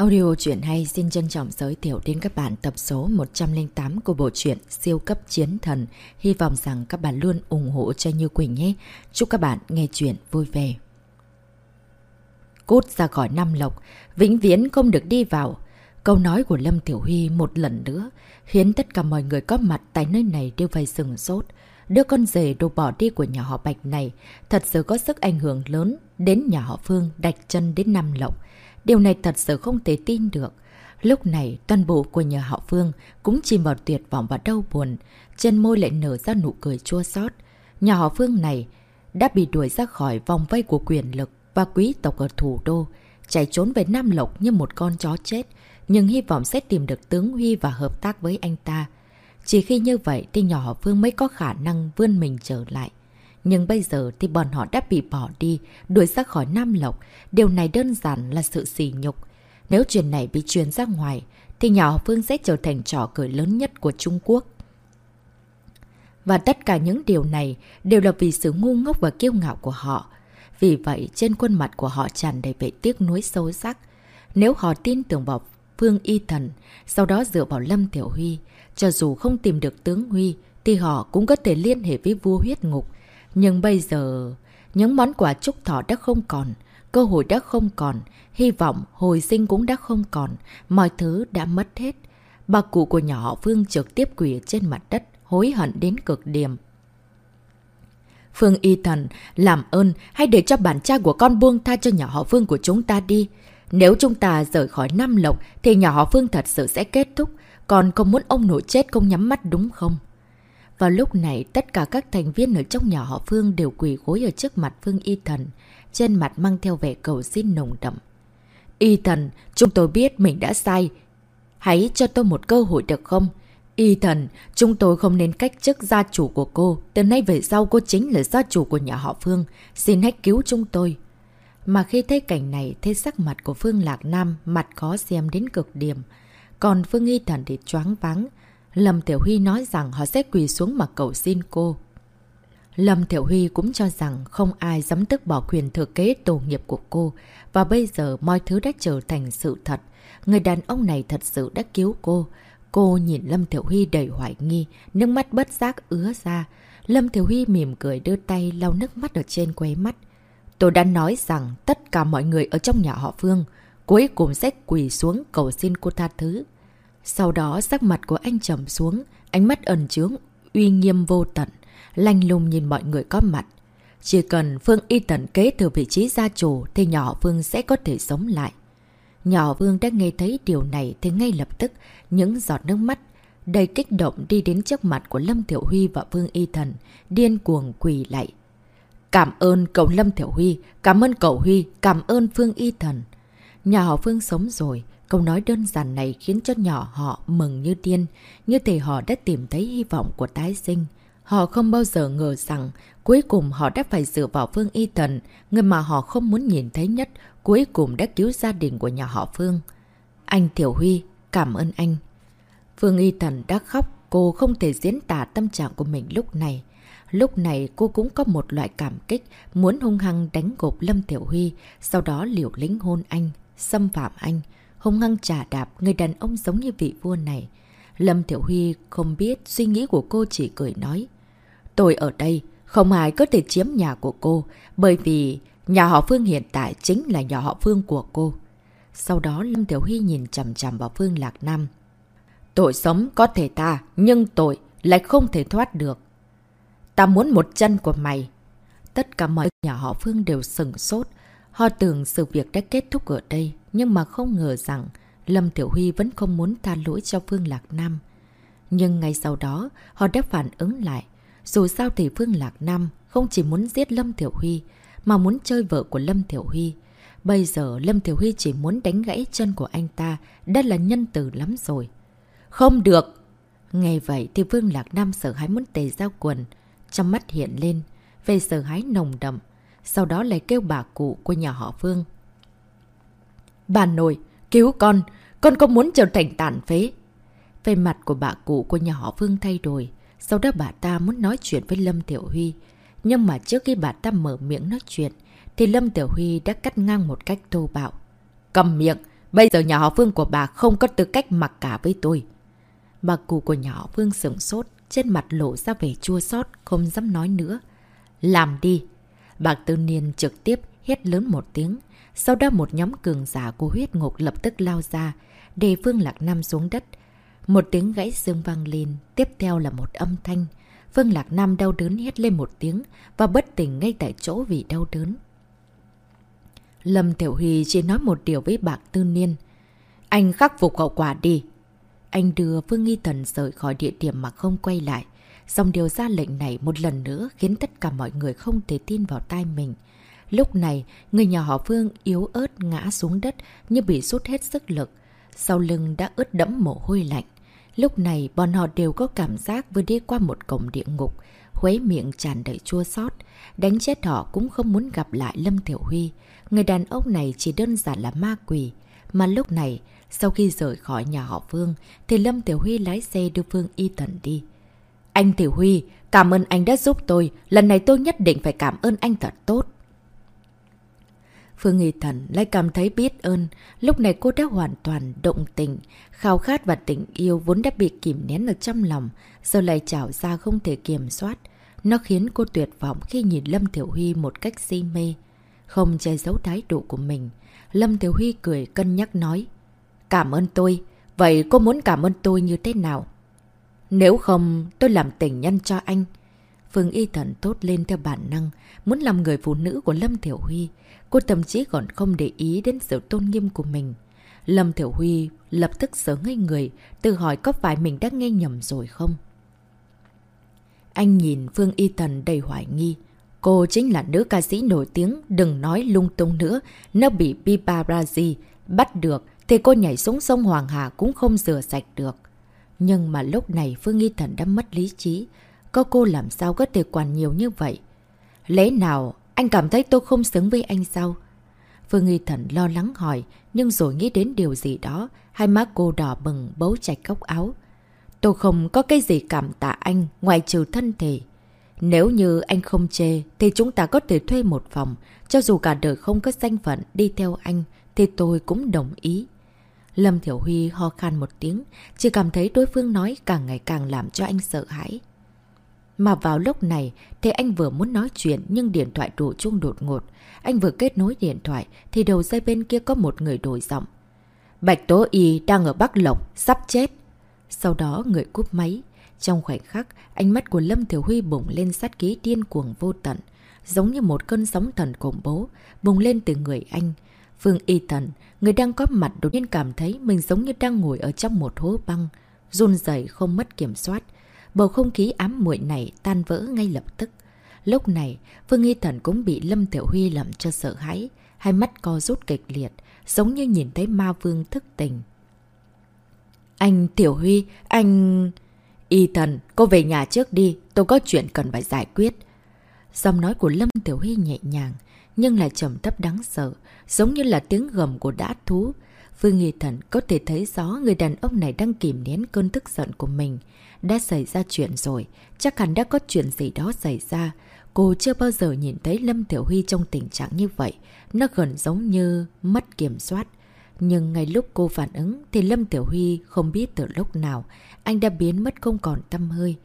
Audio truyện hay xin trân trọng giới thiệu đến các bạn tập số 108 của bộ truyện Siêu cấp chiến thần. Hy vọng rằng các bạn luôn ủng hộ cho Như Quỳnh nhé. Chúc các bạn nghe truyện vui vẻ. Cút ra khỏi Nam Lộc, vĩnh viễn không được đi vào. Câu nói của Lâm Tiểu Huy một lần nữa khiến tất cả mọi người có mặt tại nơi này đều phải sừng sốt. Đứa con rể đồ bỏ đi của nhà họ Bạch này thật sự có sức ảnh hưởng lớn đến nhà họ Phương đạch chân đến Nam Lộc. Điều này thật sự không thể tin được. Lúc này, toàn bộ của nhà họ Phương cũng chìm vào tuyệt vọng và đau buồn. Trên môi lại nở ra nụ cười chua xót. Nhà họ Phương này đã bị đuổi ra khỏi vòng vây của quyền lực và quý tộc ở thủ đô, chạy trốn về Nam Lộc như một con chó chết, nhưng hy vọng sẽ tìm được tướng Huy và hợp tác với anh ta. Chỉ khi như vậy thì nhỏ họ Phương mới có khả năng vươn mình trở lại. Nhưng bây giờ thì bọn họ đã bị bỏ đi, đuổi ra khỏi Nam Lộc. Điều này đơn giản là sự sỉ nhục. Nếu chuyện này bị truyền ra ngoài, thì nhà họ Phương sẽ trở thành trò cười lớn nhất của Trung Quốc. Và tất cả những điều này đều là vì sự ngu ngốc và kiêu ngạo của họ. Vì vậy, trên khuôn mặt của họ tràn đầy vẻ tiếc nuối sâu sắc. Nếu họ tin tưởng vào Phương Y Thần, sau đó dựa vào Lâm Tiểu Huy, cho dù không tìm được tướng Huy, thì họ cũng có thể liên hệ với vua huyết ngục. Nhưng bây giờ, những món quà chúc thọ đã không còn, cơ hội đã không còn, hy vọng hồi sinh cũng đã không còn, mọi thứ đã mất hết. Bà cụ của nhỏ họ Phương trực tiếp quỷ trên mặt đất, hối hận đến cực điểm. Phương Y Thần, làm ơn, hãy để cho bản cha của con buông tha cho nhỏ họ Phương của chúng ta đi. Nếu chúng ta rời khỏi Nam Lộc, thì nhỏ họ Phương thật sự sẽ kết thúc. Còn không muốn ông nội chết không nhắm mắt đúng không? Vào lúc này, tất cả các thành viên ở trong nhà họ Phương đều quỳ gối ở trước mặt Phương Y Thần, trên mặt mang theo vẻ cầu xin nồng đậm. Y Thần, chúng tôi biết mình đã sai. Hãy cho tôi một cơ hội được không? Y Thần, chúng tôi không nên cách chức gia chủ của cô. Từ nay về sau cô chính là gia chủ của nhà họ Phương. Xin hãy cứu chúng tôi. Mà khi thấy cảnh này, thấy sắc mặt của Phương Lạc Nam mặt khó xem đến cực điểm. Còn Phương Y Thần thì choáng váng. Lâm Tiểu Huy nói rằng họ sẽ quỳ xuống mà cầu xin cô. Lâm Tiểu Huy cũng cho rằng không ai dám tức bỏ quyền thừa kế tổ nghiệp của cô. Và bây giờ mọi thứ đã trở thành sự thật. Người đàn ông này thật sự đã cứu cô. Cô nhìn Lâm Tiểu Huy đầy hoài nghi, nước mắt bất giác ứa ra. Lâm Tiểu Huy mỉm cười đưa tay lau nước mắt ở trên quấy mắt. Tôi đã nói rằng tất cả mọi người ở trong nhà họ Phương cuối cùng sẽ quỳ xuống cầu xin cô tha thứ. Sau đó sắc mặt của anh trầm xuống, ánh mắt ẩn chướng, uy nghiêm vô tận, lanh lùng nhìn mọi người có mặt. Chỉ cần Phương Y tận kế từ vị trí gia chủ thì nhỏ Phương sẽ có thể sống lại. Nhỏ Vương đã nghe thấy điều này thì ngay lập tức những giọt nước mắt đầy kích động đi đến trước mặt của Lâm Thiểu Huy và Vương Y Thần, điên cuồng quỳ lại. Cảm ơn cậu Lâm Thiểu Huy, cảm ơn cậu Huy, cảm ơn Phương Y Thần. Nhà họ Phương sống rồi, câu nói đơn giản này khiến cho nhỏ họ mừng như điên, như thể họ đã tìm thấy hy vọng của tái sinh. Họ không bao giờ ngờ rằng cuối cùng họ đã phải dựa vào Phương Y Thần, người mà họ không muốn nhìn thấy nhất, cuối cùng đã cứu gia đình của nhà họ Phương. Anh Tiểu Huy, cảm ơn anh. Phương Y Thần đã khóc, cô không thể diễn tả tâm trạng của mình lúc này. Lúc này cô cũng có một loại cảm kích, muốn hung hăng đánh gục Lâm Tiểu Huy, sau đó liều lính hôn anh, xâm phạm anh, hung hăng trả đạp người đàn ông giống như vị vua này. Lâm Tiểu Huy không biết suy nghĩ của cô chỉ cười nói. Tôi ở đây, không ai có thể chiếm nhà của cô, bởi vì nhà họ Phương hiện tại chính là nhà họ Phương của cô. Sau đó Lâm Tiểu Huy nhìn chầm chầm vào Phương Lạc Nam. Tội sống có thể ta, nhưng tội lại không thể thoát được. Ta muốn một chân của mày. Tất cả mọi nhà họ Phương đều sừng sốt. Họ tưởng sự việc đã kết thúc ở đây, nhưng mà không ngờ rằng Lâm Tiểu Huy vẫn không muốn tha lỗi cho Phương Lạc Nam. Nhưng ngay sau đó, họ đã phản ứng lại. Dù sao thì Phương Lạc Nam không chỉ muốn giết Lâm Tiểu Huy, mà muốn chơi vợ của Lâm Tiểu Huy. Bây giờ Lâm Tiểu Huy chỉ muốn đánh gãy chân của anh ta, đã là nhân từ lắm rồi. Không được! Nghe vậy thì Vương Lạc Nam sợ hãi muốn tề giao quần, trong mắt hiện lên, về sợ hãi nồng đậm, sau đó lại kêu bà cụ của nhà họ Vương. Bà nội, cứu con, con không muốn trở thành tàn phế. Về mặt của bà cụ của nhà họ Vương thay đổi, sau đó bà ta muốn nói chuyện với Lâm Tiểu Huy. Nhưng mà trước khi bà ta mở miệng nói chuyện, thì Lâm Tiểu Huy đã cắt ngang một cách thô bạo. Cầm miệng, Bây giờ nhà họ vương của bà không có tư cách mặc cả với tôi. Bà cụ của nhà họ Vương sửng sốt, trên mặt lộ ra vẻ chua xót không dám nói nữa. Làm đi! Bạc Tư Niên trực tiếp hét lớn một tiếng. Sau đó một nhóm cường giả của huyết ngục lập tức lao ra, để Phương Lạc Nam xuống đất. Một tiếng gãy xương vang lên, tiếp theo là một âm thanh. Phương Lạc Nam đau đớn hét lên một tiếng và bất tỉnh ngay tại chỗ vì đau đớn. Lâm Tiểu Huy chỉ nói một điều với Bạc Tư Niên. Anh khắc phục hậu quả đi. Anh đưa Phương Nghi thần rời khỏi địa điểm mà không quay lại. Xong điều ra lệnh này một lần nữa khiến tất cả mọi người không thể tin vào tai mình. Lúc này, người nhà họ Phương yếu ớt ngã xuống đất như bị rút hết sức lực. Sau lưng đã ướt đẫm mồ hôi lạnh. Lúc này, bọn họ đều có cảm giác vừa đi qua một cổng địa ngục, khuấy miệng tràn đầy chua xót Đánh chết họ cũng không muốn gặp lại Lâm Tiểu Huy. Người đàn ông này chỉ đơn giản là ma quỷ. Mà lúc này, sau khi rời khỏi nhà họ Phương, thì Lâm Tiểu Huy lái xe đưa Phương Y Tần đi. Anh Tiểu Huy, cảm ơn anh đã giúp tôi. Lần này tôi nhất định phải cảm ơn anh thật tốt. Phương nghi Thần lại cảm thấy biết ơn. Lúc này cô đã hoàn toàn động tình. Khao khát và tình yêu vốn đã bị kìm nén ở trong lòng. Giờ lại trào ra không thể kiểm soát. Nó khiến cô tuyệt vọng khi nhìn Lâm Tiểu Huy một cách si mê. Không che giấu thái độ của mình. Lâm Tiểu Huy cười cân nhắc nói. Cảm ơn tôi. Vậy cô muốn cảm ơn tôi như thế nào? Nếu không, tôi làm tình nhân cho anh. Phương Y Thần tốt lên theo bản năng, muốn làm người phụ nữ của Lâm Thiểu Huy. Cô thậm chí còn không để ý đến sự tôn nghiêm của mình. Lâm Thiểu Huy lập tức sớ ngay người, tự hỏi có phải mình đã nghe nhầm rồi không? Anh nhìn Phương Y Thần đầy hoài nghi. Cô chính là nữ ca sĩ nổi tiếng, đừng nói lung tung nữa. Nó bị paparazzi bắt được thì cô nhảy xuống sông Hoàng Hà cũng không rửa sạch được. Nhưng mà lúc này Phương Y Thần đã mất lý trí. Có cô làm sao có thể quản nhiều như vậy? Lẽ nào anh cảm thấy tôi không xứng với anh sao? Phương nghi Thần lo lắng hỏi, nhưng rồi nghĩ đến điều gì đó, hai má cô đỏ bừng bấu chạch góc áo. Tôi không có cái gì cảm tạ anh ngoài trừ thân thể. Nếu như anh không chê, thì chúng ta có thể thuê một phòng. Cho dù cả đời không có danh phận đi theo anh, thì tôi cũng đồng ý. Lâm Thiểu Huy ho khan một tiếng, chỉ cảm thấy đối phương nói càng ngày càng làm cho anh sợ hãi. Mà vào lúc này thì anh vừa muốn nói chuyện nhưng điện thoại đổ chuông đột ngột. Anh vừa kết nối điện thoại thì đầu dây bên kia có một người đổi giọng. Bạch Tố Y đang ở Bắc Lộc, sắp chết. Sau đó người cúp máy. Trong khoảnh khắc, ánh mắt của Lâm Thiểu Huy bùng lên sát ký điên cuồng vô tận. Giống như một cơn sóng thần khủng bố, bùng lên từ người anh. Phương Y Thần, người đang có mặt đột nhiên cảm thấy mình giống như đang ngồi ở trong một hố băng, run dày không mất kiểm soát. Bầu không khí ám muội này tan vỡ ngay lập tức. Lúc này, Phương nghi Thần cũng bị Lâm Tiểu Huy làm cho sợ hãi, hai mắt co rút kịch liệt, giống như nhìn thấy ma vương thức tình. Anh Tiểu Huy, anh... Y Thần, cô về nhà trước đi, tôi có chuyện cần phải giải quyết. Giọng nói của Lâm Tiểu Huy nhẹ nhàng, nhưng lại trầm thấp đáng sợ, giống như là tiếng gầm của đá thú. Phương Nghi Thần có thể thấy rõ người đàn ông này đang kìm nén cơn tức giận của mình. Đã xảy ra chuyện rồi, chắc hẳn đã có chuyện gì đó xảy ra. Cô chưa bao giờ nhìn thấy Lâm Tiểu Huy trong tình trạng như vậy. Nó gần giống như mất kiểm soát. Nhưng ngay lúc cô phản ứng thì Lâm Tiểu Huy không biết từ lúc nào anh đã biến mất không còn tâm hơi.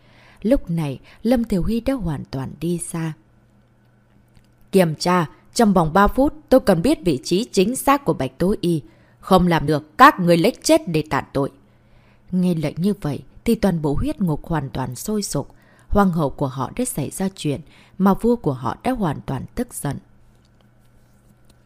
Lúc này Lâm Tiểu Huy đã hoàn toàn đi xa. Kiểm tra, trong vòng 3 phút tôi cần biết vị trí chính xác của Bạch Tố Y. Không làm được, các người lấy chết để tản tội. Nghe lệnh như vậy thì toàn bộ huyết ngục hoàn toàn sôi sục. Hoàng hậu của họ đã xảy ra chuyện, mà vua của họ đã hoàn toàn tức giận.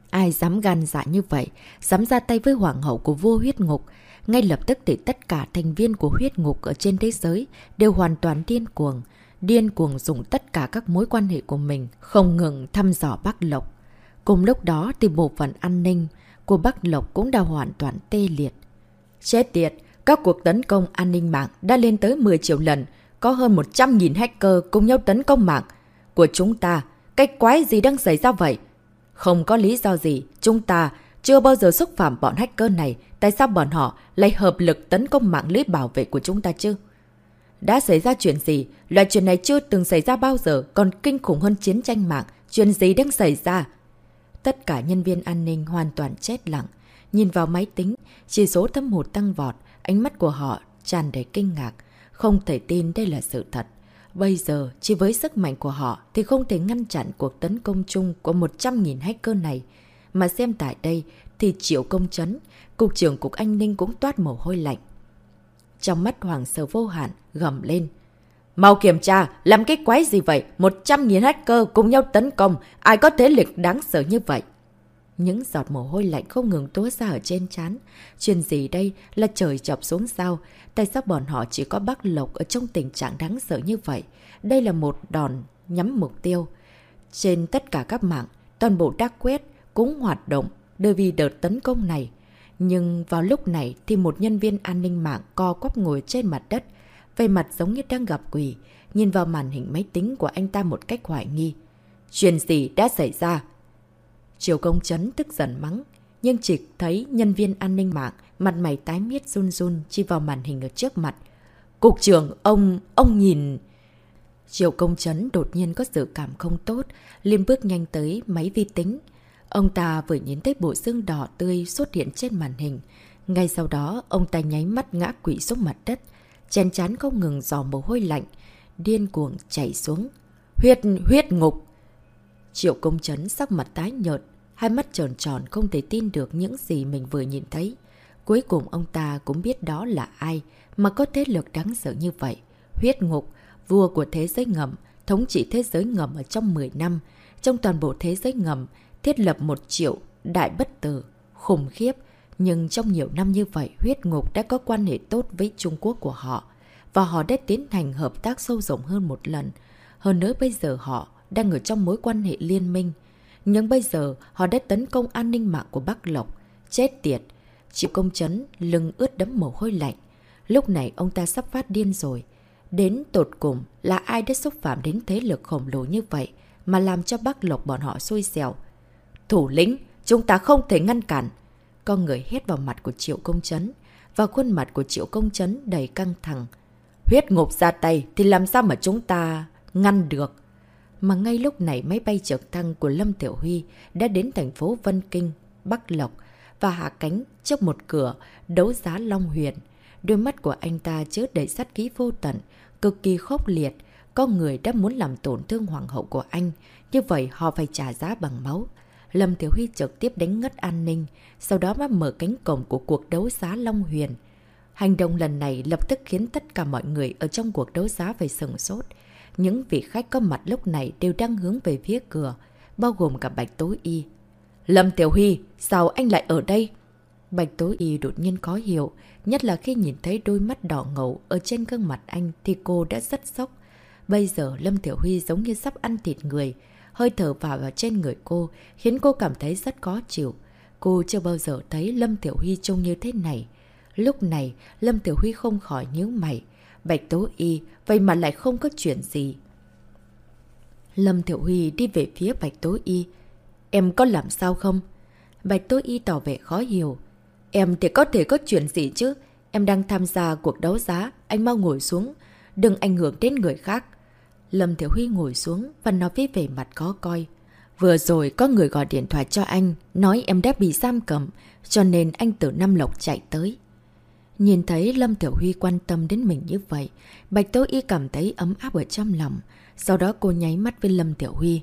Ai dám gan dạ như vậy, dám ra tay với hoàng hậu của vua huyết ngục. Ngay lập tức thì tất cả thành viên của huyết ngục ở trên thế giới đều hoàn toàn điên cuồng. Điên cuồng dùng tất cả các mối quan hệ của mình, không ngừng thăm dò Bắc Lộc. Cùng lúc đó thì bộ phận an ninh của Bắc Lộc cũng đã hoàn toàn tê liệt. Chết tiệt! Các cuộc tấn công an ninh mạng đã lên tới 10 triệu lần, có hơn 100.000 hacker cùng nhau tấn công mạng của chúng ta. Cái quái gì đang xảy ra vậy? Không có lý do gì, chúng ta chưa bao giờ xúc phạm bọn hacker này, tại sao bọn họ lại hợp lực tấn công mạng lưới bảo vệ của chúng ta chứ? Đã xảy ra chuyện gì? Loại chuyện này chưa từng xảy ra bao giờ, còn kinh khủng hơn chiến tranh mạng. Chuyện gì đang xảy ra? Tất cả nhân viên an ninh hoàn toàn chết lặng. Nhìn vào máy tính, chỉ số thâm hụt tăng vọt, ánh mắt của họ tràn đầy kinh ngạc. Không thể tin đây là sự thật. Bây giờ, chỉ với sức mạnh của họ thì không thể ngăn chặn cuộc tấn công chung của 100.000 hacker này. Mà xem tại đây thì Triệu Công Trấn, Cục trưởng Cục An ninh cũng toát mồ hôi lạnh. Trong mắt hoàng sở vô hạn, gầm lên. Mau kiểm tra, làm cái quái gì vậy? 100.000 hacker cùng nhau tấn công, ai có thế lực đáng sợ như vậy? Những giọt mồ hôi lạnh không ngừng túa ra ở trên chán. Chuyện gì đây là trời chọc xuống sao? Tại sao bọn họ chỉ có bác Lộc ở trong tình trạng đáng sợ như vậy? Đây là một đòn nhắm mục tiêu. Trên tất cả các mạng, toàn bộ đắc quét cũng hoạt động đưa vì đợt tấn công này. Nhưng vào lúc này thì một nhân viên an ninh mạng co quắp ngồi trên mặt đất, về mặt giống như đang gặp quỷ, nhìn vào màn hình máy tính của anh ta một cách hoài nghi. Chuyện gì đã xảy ra? Triều công chấn tức giận mắng, nhưng chỉ thấy nhân viên an ninh mạng, mặt mày tái miết run run chi vào màn hình ở trước mặt. Cục trưởng, ông, ông nhìn... Triều công chấn đột nhiên có sự cảm không tốt, liêm bước nhanh tới máy vi tính. Ông ta vừa nhìn thấy bộ xương đỏ tươi xuất hiện trên màn hình. Ngay sau đó, ông ta nháy mắt ngã quỵ xuống mặt đất. chèn chán không ngừng dò mồ hôi lạnh, điên cuồng chảy xuống. Huyết, huyết ngục! Triệu công chấn sắc mặt tái nhợt, hai mắt tròn tròn không thể tin được những gì mình vừa nhìn thấy. Cuối cùng ông ta cũng biết đó là ai mà có thế lực đáng sợ như vậy. Huyết ngục, vua của thế giới ngầm, thống trị thế giới ngầm ở trong 10 năm. Trong toàn bộ thế giới ngầm, thiết lập một triệu đại bất tử, khủng khiếp. Nhưng trong nhiều năm như vậy, huyết ngục đã có quan hệ tốt với Trung Quốc của họ. Và họ đã tiến hành hợp tác sâu rộng hơn một lần. Hơn nữa bây giờ họ đang ở trong mối quan hệ liên minh. Nhưng bây giờ họ đã tấn công an ninh mạng của Bắc Lộc. Chết tiệt! Chịu công chấn, lưng ướt đấm mồ hôi lạnh. Lúc này ông ta sắp phát điên rồi. Đến tột cùng là ai đã xúc phạm đến thế lực khổng lồ như vậy mà làm cho Bắc Lộc bọn họ xui xẻo. Thủ lĩnh, chúng ta không thể ngăn cản. Con người hét vào mặt của Triệu Công Trấn. Và khuôn mặt của Triệu Công Trấn đầy căng thẳng. Huyết ngục ra tay thì làm sao mà chúng ta ngăn được? Mà ngay lúc này máy bay trực thăng của Lâm Tiểu Huy đã đến thành phố Vân Kinh, Bắc Lộc và hạ cánh trước một cửa đấu giá Long Huyền. Đôi mắt của anh ta chứa đầy sát ký vô tận, cực kỳ khốc liệt. Có người đã muốn làm tổn thương hoàng hậu của anh, như vậy họ phải trả giá bằng máu. Lâm Tiểu Huy trực tiếp đánh ngất an ninh, sau đó mới mở cánh cổng của cuộc đấu giá Long Huyền. Hành động lần này lập tức khiến tất cả mọi người ở trong cuộc đấu giá phải sừng sốt. Những vị khách có mặt lúc này đều đang hướng về phía cửa, bao gồm cả Bạch tối Y. Lâm Tiểu Huy, sao anh lại ở đây? Bạch tối Y đột nhiên khó hiểu, nhất là khi nhìn thấy đôi mắt đỏ ngầu ở trên gương mặt anh thì cô đã rất sốc. Bây giờ Lâm Tiểu Huy giống như sắp ăn thịt người, hơi thở vào vào trên người cô khiến cô cảm thấy rất khó chịu. Cô chưa bao giờ thấy Lâm Tiểu Huy trông như thế này. Lúc này, Lâm Tiểu Huy không khỏi nhớ mày. Bạch Tố Y, vậy mà lại không có chuyện gì. Lâm Thiểu Huy đi về phía Bạch Tố Y. Em có làm sao không? Bạch Tố Y tỏ vẻ khó hiểu. Em thì có thể có chuyện gì chứ? Em đang tham gia cuộc đấu giá, anh mau ngồi xuống. Đừng ảnh hưởng đến người khác. Lâm Thiểu Huy ngồi xuống và nói với vẻ mặt khó coi. Vừa rồi có người gọi điện thoại cho anh, nói em đã bị giam cầm, cho nên anh từ Nam Lộc chạy tới. Nhìn thấy Lâm Tiểu Huy quan tâm đến mình như vậy, Bạch Tố Y cảm thấy ấm áp ở trong lòng. Sau đó cô nháy mắt với Lâm Tiểu Huy.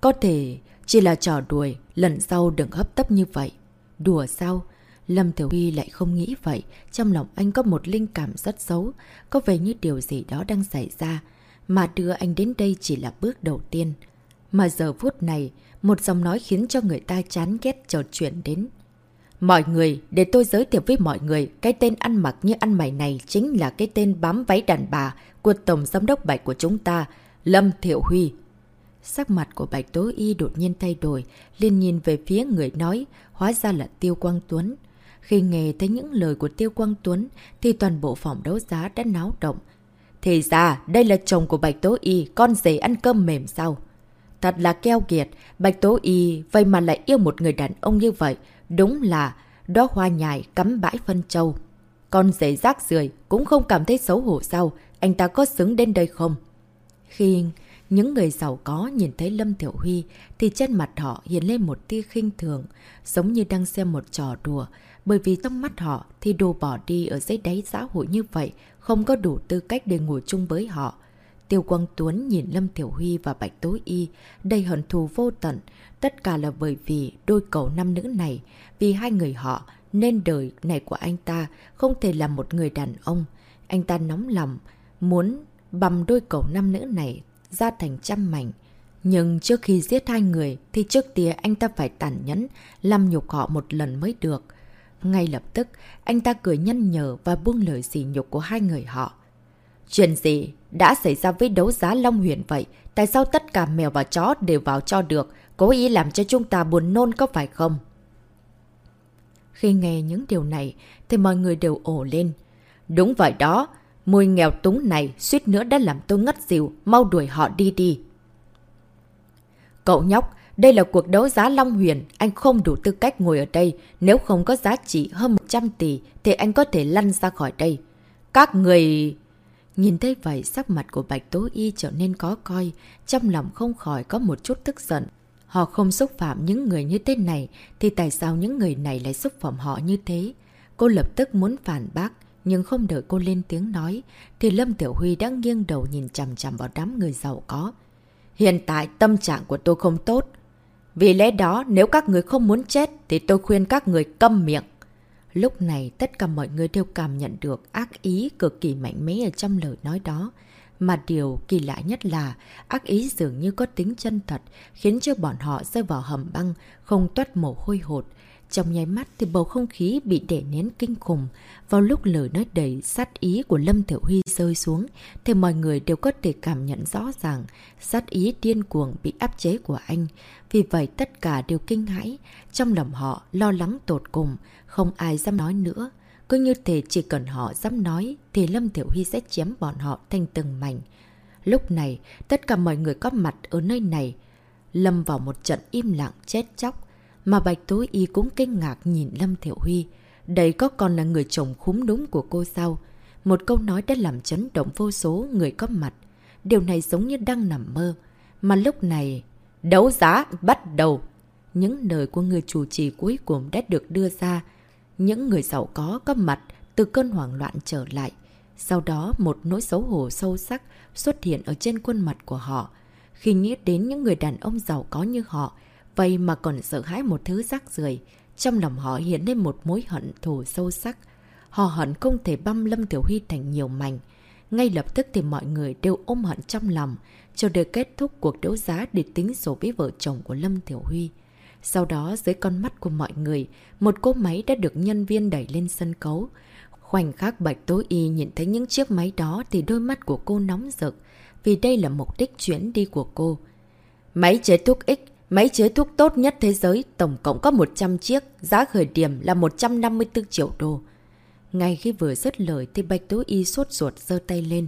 Có thể chỉ là trò đuổi, lần sau đừng hấp tấp như vậy. Đùa sao? Lâm Tiểu Huy lại không nghĩ vậy, trong lòng anh có một linh cảm rất xấu, có vẻ như điều gì đó đang xảy ra, mà đưa anh đến đây chỉ là bước đầu tiên. Mà giờ phút này, một giọng nói khiến cho người ta chán ghét trò chuyển đến. Mọi người, để tôi giới thiệu với mọi người, cái tên ăn mặc như ăn mày này chính là cái tên bám váy đàn bà của Tổng Giám đốc Bạch của chúng ta, Lâm Thiệu Huy. Sắc mặt của Bạch Tố Y đột nhiên thay đổi, liền nhìn về phía người nói, hóa ra là Tiêu Quang Tuấn. Khi nghe thấy những lời của Tiêu Quang Tuấn, thì toàn bộ phòng đấu giá đã náo động. Thì ra, đây là chồng của Bạch Tố Y, con rể ăn cơm mềm sao? Thật là keo kiệt, Bạch Tố Y vậy mà lại yêu một người đàn ông như vậy, đúng là đó hoa nhài cắm bãi phân châu. Con rể rác rưởi cũng không cảm thấy xấu hổ sao, anh ta có xứng đến đây không? Khi Những người giàu có nhìn thấy Lâm Tiểu Huy thì trên mặt họ hiện lên một tia khinh thường, giống như đang xem một trò đùa. Bởi vì trong mắt họ thì đồ bỏ đi ở dưới đáy xã hội như vậy không có đủ tư cách để ngồi chung với họ. Tiêu Quang Tuấn nhìn Lâm Tiểu Huy và Bạch tối Y đầy hận thù vô tận. Tất cả là bởi vì đôi cầu nam nữ này, vì hai người họ nên đời này của anh ta không thể là một người đàn ông. Anh ta nóng lòng, muốn bầm đôi cầu nam nữ này ra thành trăm mảnh. Nhưng trước khi giết hai người thì trước tiên anh ta phải tàn nhẫn, làm nhục họ một lần mới được. Ngay lập tức, anh ta cười nhân nhở và buông lời xỉ nhục của hai người họ. Chuyện gì đã xảy ra với đấu giá Long Huyền vậy? Tại sao tất cả mèo và chó đều vào cho được? Cố ý làm cho chúng ta buồn nôn có phải không? Khi nghe những điều này thì mọi người đều ổ lên. Đúng vậy đó, mùi nghèo túng này suýt nữa đã làm tôi ngất xỉu, mau đuổi họ đi đi. Cậu nhóc, đây là cuộc đấu giá Long Huyền, anh không đủ tư cách ngồi ở đây. Nếu không có giá trị hơn 100 tỷ thì anh có thể lăn ra khỏi đây. Các người... Nhìn thấy vậy, sắc mặt của Bạch Tố Y trở nên có coi, trong lòng không khỏi có một chút tức giận. Họ không xúc phạm những người như thế này, thì tại sao những người này lại xúc phạm họ như thế? Cô lập tức muốn phản bác, nhưng không đợi cô lên tiếng nói, thì Lâm Tiểu Huy đã nghiêng đầu nhìn chằm chằm vào đám người giàu có. Hiện tại tâm trạng của tôi không tốt. Vì lẽ đó, nếu các người không muốn chết, thì tôi khuyên các người câm miệng. Lúc này, tất cả mọi người đều cảm nhận được ác ý cực kỳ mạnh mẽ ở trong lời nói đó. Mà điều kỳ lạ nhất là ác ý dường như có tính chân thật, khiến cho bọn họ rơi vào hầm băng, không toát mồ hôi hột. Trong nháy mắt thì bầu không khí bị đè nén kinh khủng. Vào lúc lời nói đầy sát ý của Lâm Thiểu Huy rơi xuống, thì mọi người đều có thể cảm nhận rõ ràng sát ý điên cuồng bị áp chế của anh. Vì vậy tất cả đều kinh hãi, trong lòng họ lo lắng tột cùng, không ai dám nói nữa. Cứ như thế chỉ cần họ dám nói thì Lâm Tiểu Huy sẽ chém bọn họ thành từng mảnh. Lúc này, tất cả mọi người có mặt ở nơi này lâm vào một trận im lặng chết chóc. Mà Bạch Tối Y cũng kinh ngạc nhìn Lâm Thiểu Huy. Đây có còn là người chồng khúm đúng của cô sao? Một câu nói đã làm chấn động vô số người có mặt. Điều này giống như đang nằm mơ. Mà lúc này, đấu giá bắt đầu. Những lời của người chủ trì cuối cùng đã được đưa ra. Những người giàu có có mặt từ cơn hoảng loạn trở lại. Sau đó một nỗi xấu hổ sâu sắc xuất hiện ở trên khuôn mặt của họ. Khi nghĩ đến những người đàn ông giàu có như họ, vậy mà còn sợ hãi một thứ rác rưởi Trong lòng họ hiện lên một mối hận thù sâu sắc. Họ hận không thể băm Lâm Tiểu Huy thành nhiều mảnh. Ngay lập tức thì mọi người đều ôm hận trong lòng, chờ đợi kết thúc cuộc đấu giá để tính sổ với vợ chồng của Lâm Tiểu Huy. Sau đó, dưới con mắt của mọi người, một cỗ máy đã được nhân viên đẩy lên sân khấu. Khoảnh khắc Bạch Tố Y nhìn thấy những chiếc máy đó thì đôi mắt của cô nóng rực, vì đây là mục đích chuyến đi của cô. Máy chế thuốc X, máy chế thuốc tốt nhất thế giới, tổng cộng có 100 chiếc, giá khởi điểm là 154 triệu đô. Ngay khi vừa dứt lời thì Bạch Tố Y sốt ruột giơ tay lên.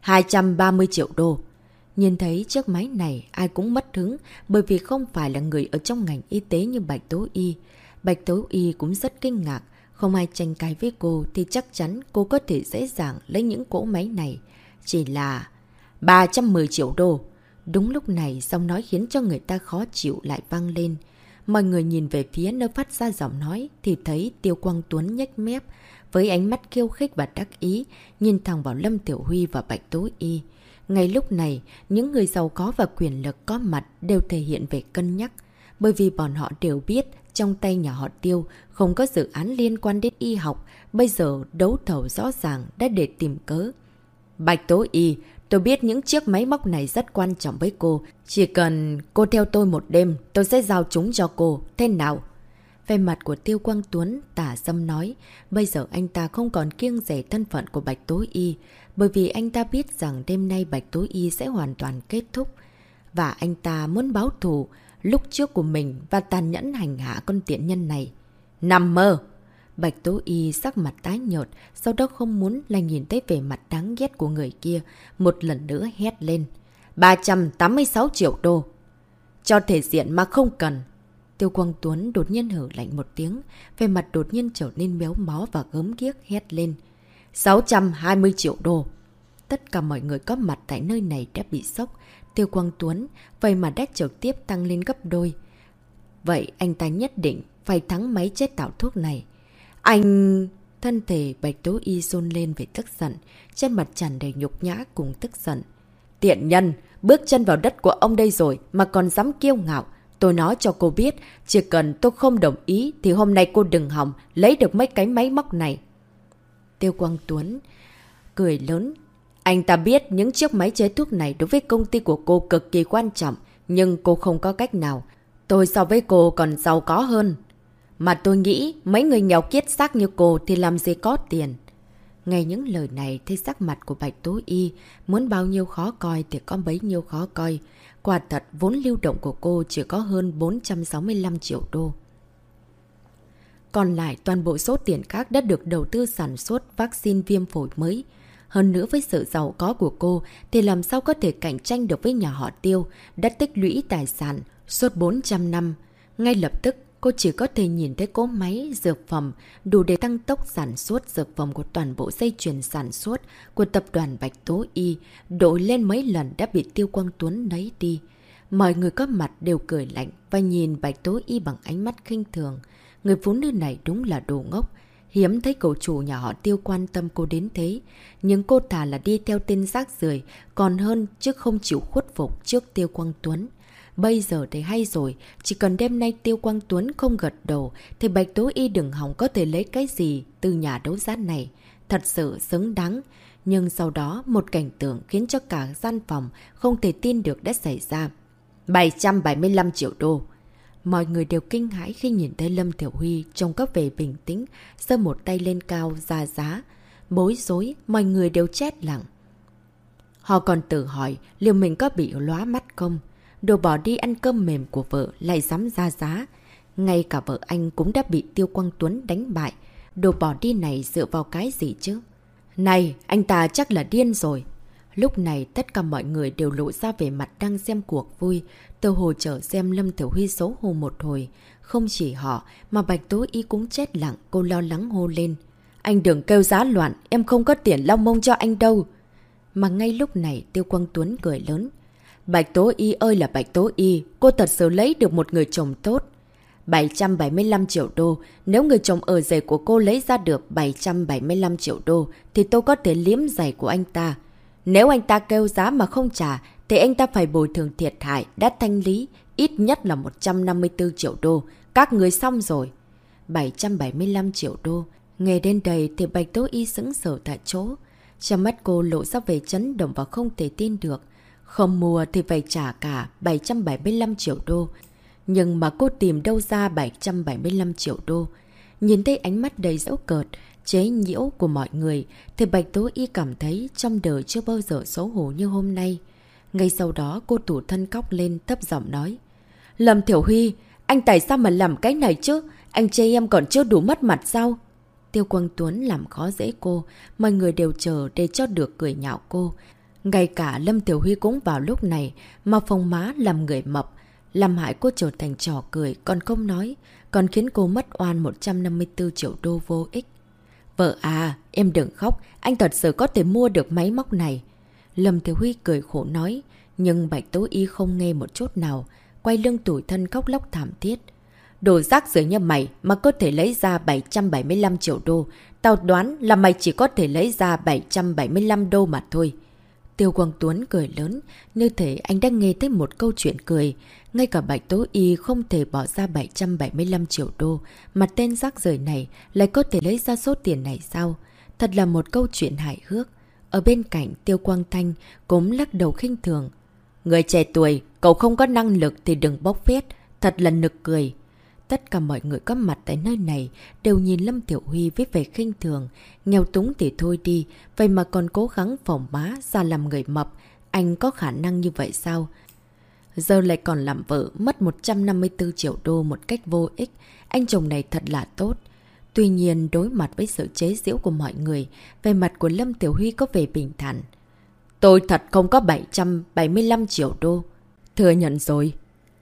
230 triệu đô. Nhìn thấy chiếc máy này, ai cũng mất hứng, bởi vì không phải là người ở trong ngành y tế như Bạch Tố Y. Bạch Tố Y cũng rất kinh ngạc. Không ai tranh cãi với cô thì chắc chắn cô có thể dễ dàng lấy những cỗ máy này. Chỉ là 310 triệu đô. Đúng lúc này, giọng nói khiến cho người ta khó chịu lại vang lên. Mọi người nhìn về phía nơi phát ra giọng nói thì thấy Tiêu Quang Tuấn nhếch mép, với ánh mắt khiêu khích và đắc ý, nhìn thẳng vào Lâm Tiểu Huy và Bạch Tố Y. Ngay lúc này, những người giàu có và quyền lực có mặt đều thể hiện về cân nhắc, bởi vì bọn họ đều biết trong tay nhà họ Tiêu không có dự án liên quan đến y học, bây giờ đấu thầu rõ ràng đã để tìm cớ. Bạch Tố Y, tôi biết những chiếc máy móc này rất quan trọng với cô, chỉ cần cô theo tôi một đêm, tôi sẽ giao chúng cho cô, thế nào? Về mặt của Tiêu Quang Tuấn, tả dâm nói, bây giờ anh ta không còn kiêng rẻ thân phận của Bạch Tố Y, bởi vì anh ta biết rằng đêm nay Bạch Tố Y sẽ hoàn toàn kết thúc. Và anh ta muốn báo thù lúc trước của mình và tàn nhẫn hành hạ con tiện nhân này. Nằm mơ! Bạch Tố Y sắc mặt tái nhợt, sau đó không muốn là nhìn thấy vẻ mặt đáng ghét của người kia, một lần nữa hét lên. 386 triệu đô! Cho thể diện mà không cần. Tiêu Quang Tuấn đột nhiên hử lạnh một tiếng, về mặt đột nhiên trở nên méo mó và gớm ghiếc hét lên. 620 triệu đô. Tất cả mọi người có mặt tại nơi này đã bị sốc. Tiêu Quang Tuấn, vậy mà đã trực tiếp tăng lên gấp đôi. Vậy anh ta nhất định phải thắng máy chết tạo thuốc này. Anh... Thân thể Bạch Tố Y rôn lên về tức giận, trên mặt tràn đầy nhục nhã cùng tức giận. Tiện nhân, bước chân vào đất của ông đây rồi mà còn dám kiêu ngạo. Tôi nói cho cô biết, chỉ cần tôi không đồng ý thì hôm nay cô đừng hỏng lấy được mấy cái máy móc này. Tiêu Quang Tuấn cười lớn. Anh ta biết những chiếc máy chế thuốc này đối với công ty của cô cực kỳ quan trọng, nhưng cô không có cách nào. Tôi so với cô còn giàu có hơn. Mà tôi nghĩ mấy người nghèo kiết xác như cô thì làm gì có tiền. Nghe những lời này thấy sắc mặt của Bạch Tố Y muốn bao nhiêu khó coi thì có bấy nhiêu khó coi. Quả thật vốn lưu động của cô chỉ có hơn 465 triệu đô. Còn lại toàn bộ số tiền khác đã được đầu tư sản xuất vaccine viêm phổi mới. Hơn nữa với sự giàu có của cô, thì làm sao có thể cạnh tranh được với nhà họ tiêu, đã tích lũy tài sản suốt 400 năm. Ngay lập tức, cô chỉ có thể nhìn thấy cỗ máy, dược phẩm, đủ để tăng tốc sản xuất dược phẩm của toàn bộ dây chuyền sản xuất của tập đoàn Bạch Tố Y, đổi lên mấy lần đã bị Tiêu Quang Tuấn lấy đi. Mọi người có mặt đều cười lạnh và nhìn Bạch Tố Y bằng ánh mắt khinh thường. Người phụ nữ này đúng là đồ ngốc. Hiếm thấy cậu chủ nhà họ tiêu quan tâm cô đến thế. Nhưng cô thà là đi theo tên rác rưởi còn hơn chứ không chịu khuất phục trước tiêu quang tuấn. Bây giờ thì hay rồi, chỉ cần đêm nay Tiêu Quang Tuấn không gật đầu thì Bạch Tố Y đừng hỏng có thể lấy cái gì từ nhà đấu giá này. Thật sự xứng đáng. Nhưng sau đó một cảnh tượng khiến cho cả gian phòng không thể tin được đã xảy ra. 775 triệu đô. Mọi người đều kinh hãi khi nhìn thấy Lâm Tiểu Huy trông có vẻ bình tĩnh, giơ một tay lên cao ra giá. Bối rối, mọi người đều chết lặng. Họ còn tự hỏi liệu mình có bị lóa mắt không? Đồ bỏ đi ăn cơm mềm của vợ lại dám ra giá. Ngay cả vợ anh cũng đã bị Tiêu Quang Tuấn đánh bại. Đồ bỏ đi này dựa vào cái gì chứ? Này, anh ta chắc là điên rồi. Lúc này tất cả mọi người đều lộ ra về mặt đang xem cuộc vui, từ hồ trở xem Lâm Tiểu Huy xấu hổ một hồi. Không chỉ họ, mà Bạch Tố Y cũng chết lặng, cô lo lắng hô lên. Anh đừng kêu giá loạn, em không có tiền long mông cho anh đâu. Mà ngay lúc này Tiêu Quang Tuấn cười lớn. Bạch Tố Y ơi là Bạch Tố Y, cô thật sự lấy được một người chồng tốt. 775 triệu đô, nếu người chồng ở giày của cô lấy ra được 775 triệu đô, thì tôi có thể liếm giày của anh ta. Nếu anh ta kêu giá mà không trả, thì anh ta phải bồi thường thiệt hại, đã thanh lý, ít nhất là 154 triệu đô. Các người xong rồi. 775 triệu đô. Nghe đến đây thì Bạch Tố Y sững sở tại chỗ. Trong mắt cô lộ ra về chấn động và không thể tin được. Không mua thì phải trả cả 775 triệu đô. Nhưng mà cô tìm đâu ra 775 triệu đô. Nhìn thấy ánh mắt đầy dẫu cợt, chế nhiễu của mọi người, thì Bạch Tố Y cảm thấy trong đời chưa bao giờ xấu hổ như hôm nay. Ngay sau đó cô tủ thân cóc lên thấp giọng nói. Lâm Thiểu Huy, anh tại sao mà làm cái này chứ? Anh chê em còn chưa đủ mất mặt sao? Tiêu Quang Tuấn làm khó dễ cô, mọi người đều chờ để cho được cười nhạo cô. Ngay cả Lâm Tiểu Huy cũng vào lúc này mà phòng má làm người mập, làm hại cô trở thành trò cười còn không nói, còn khiến cô mất oan 154 triệu đô vô ích. Vợ à, em đừng khóc, anh thật sự có thể mua được máy móc này. Lâm Thiếu Huy cười khổ nói, nhưng Bạch Tố Y không nghe một chút nào, quay lưng tủi thân khóc lóc thảm thiết. Đồ rác rưởi như mày mà có thể lấy ra 775 triệu đô, tao đoán là mày chỉ có thể lấy ra 775 đô mà thôi. Tiêu Quang Tuấn cười lớn, như thể anh đang nghe thấy một câu chuyện cười. Ngay cả Bạch Tố Y không thể bỏ ra 775 triệu đô, mà tên rác rời này lại có thể lấy ra số tiền này sao? Thật là một câu chuyện hài hước. Ở bên cạnh Tiêu Quang Thanh cũng lắc đầu khinh thường. Người trẻ tuổi, cậu không có năng lực thì đừng bốc phét, thật là nực cười. Tất cả mọi người có mặt tại nơi này đều nhìn Lâm Tiểu Huy với vẻ khinh thường. Nghèo túng thì thôi đi, vậy mà còn cố gắng phỏng má ra làm người mập. Anh có khả năng như vậy sao? Giờ lại còn làm vợ, mất 154 triệu đô một cách vô ích. Anh chồng này thật là tốt. Tuy nhiên, đối mặt với sự chế giễu của mọi người, về mặt của Lâm Tiểu Huy có vẻ bình thản. Tôi thật không có 775 triệu đô. Thừa nhận rồi.